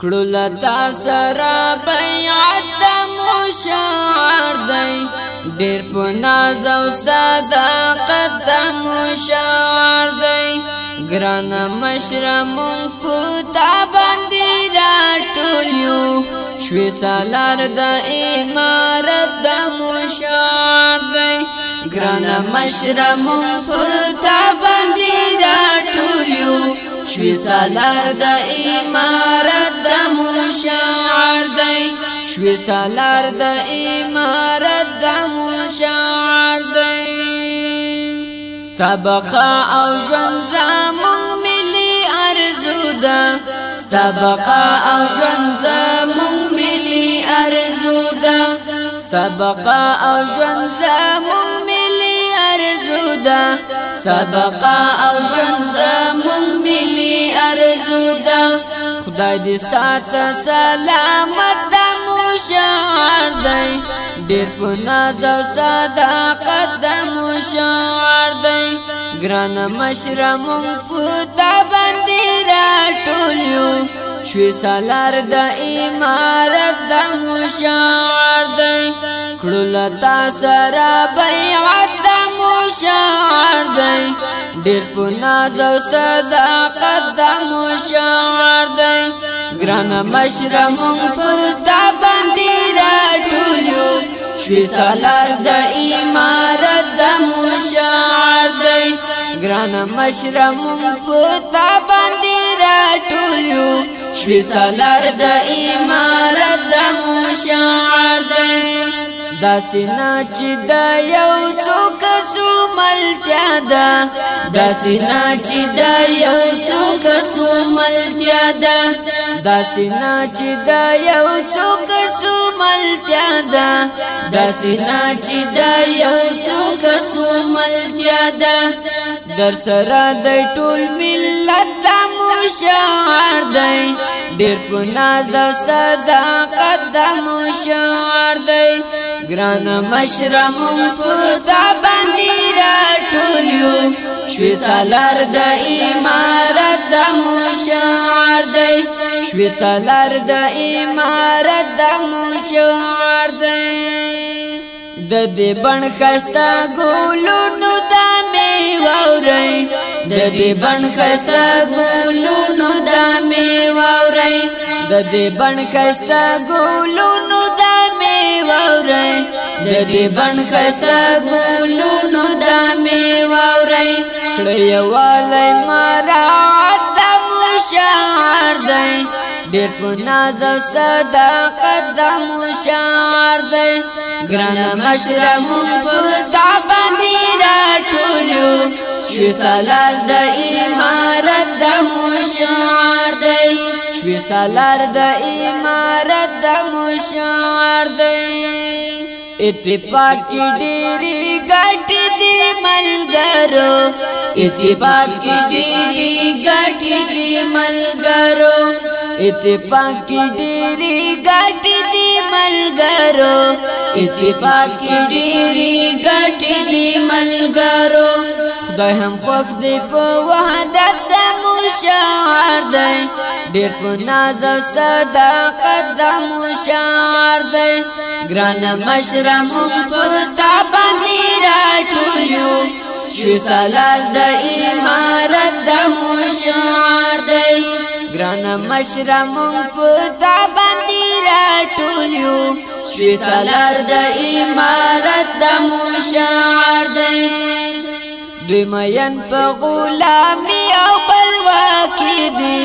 کړل دا سرا بیعت مشار دی ډېر په ناز او صداقت د مشار دی ګران مشر مون پتا باندې راټولیو شوي سالار د امارت د مشار دی ګران مشر مون پتا باندې راټولیو شوی سالار د امارت د مشعر دی شوی سالار د امارت د مشعر دی سبقا او ژوند زمون ملي ارزو ده سبقا او ژوند زمون ملي ارزو ده سبقا او ژوند زمون ارزو دا سبقا او ژوند زمون ملي ارزو دا خدای دې ساته سلامت د مشعر دی ډېر په ناز او صداقت د مشعر دی ګران مشر مونږ په تا باندې راټولیو شوي سالار د امارت د مشعر دی کړل تا سره بیا ډیر په ناز او صداقت د مشعر دی ګران مشره مونږ په تا باندې راټولیو شوي سالار د امارت د مشعر دی ګران مشره مونږ په تا باندې راټولیو شوي سالار د امارت د مشعر دی دا سینا چې دا یو څوک سوملتیا دا دا سینا چې دا یو څوک سوملتیا دا دا سینا چې دا یو څوک سوملتیا دا دا سینا چې دا یو څوک سوملتیا دا در سره د ټول ملت د مشعر دی ډېر په ناز او صداقت د مشعر دی ګران مشر هم خدا باندې راټول یو شوي سالار د امارت د مشعر دی شوي سالار د امارت د مشعر دی د دې بن خستا ګولو نو دا واوري د دې بن خسته ګلونو دا مې واوري د دې بن خسته ګلونو دا مې واوري د دې بن خسته ګلونو دا مې واوري کړي والي مارا تم شعر دی ډېر په ناز او صداقت د مشعر دی ګرانه مشرم په تابن شوی سالار د امارت د مشعر دی شوی سالار د امارت د مشعر دی اتفاق کی ډیری ګټ دی ملګرو اتفاق کی ډیری ګټ دی ملګرو اتفاق کی ډیری ګټ دی ملګرو اتفاق کی ډیری ګټ دی ملګرو خدای هم خوښ دی په وحدت د مشعر دی ډېر په ناز او صداقت د مشعر دی ګران مشرم په تا باندې راټولو شو سلال د امارت د مشعر دی ګران مشرم په تا باندې راټولو شو سلال د امارت د مشعر دوی مین په غلامی او بلوا کې دي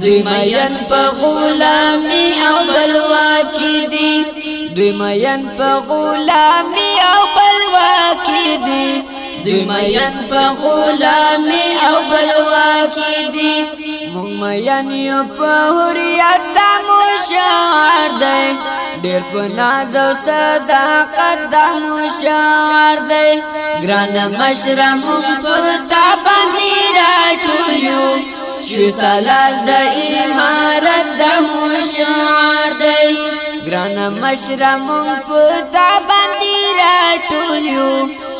دوی مین په غلامی او بلوا کې دي دوی مین په غلامی او بلوا کې دي دوی مین په غلامی او بلوا کې دي مونږ مین یو په هریا مشعر دی ډېر په ناز او صداقت دا مشعر دی ګران مشره هم پر تا باندې راټولیو شو سلال د امارت دا مشعر دی ګران مشره هم پر تا باندې راټولیو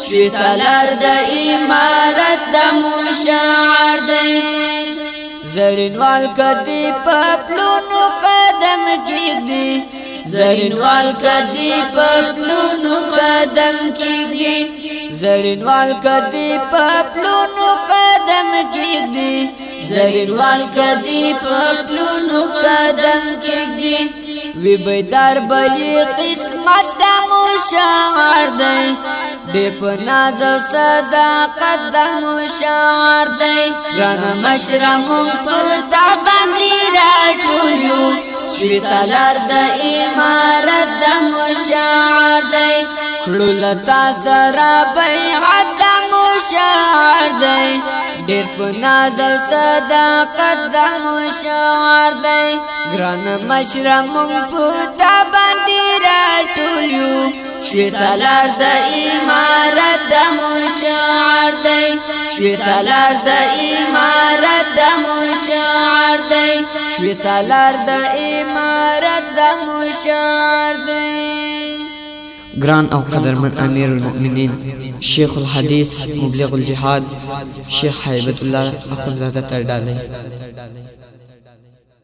شو سلال د امارت دا مشعر دی زرینوال کدی پپلونو قدم کیږي زرینوال کدی پپلونو قدم کیږي زرینوال کدی پپلونو قدم کیږي زرینوال کدی پپلونو قدم کیږي وی بیدار بلی قسمت دا مشاور دی دی پناز و صداقت دا مشاور دی رانا مشرمون پتا بندی را ٹولیو شوی سالار دا امارت دا مشاور دی کلو لتا سرا بیعت دا مشاور دی ډیر په ناز او صداقت د مشوار دی ګران مشر مونږ په تا باندې راټول یو شوي سالار د امارت د مشوار دی شوي سالار د امارت د مشوار دی شوي سالار د امارت د مشوار دی جران أو قدر من أمير المؤمنين شيخ الحديث مبلغ الجهاد شيخ حيبة الله زادة تردالي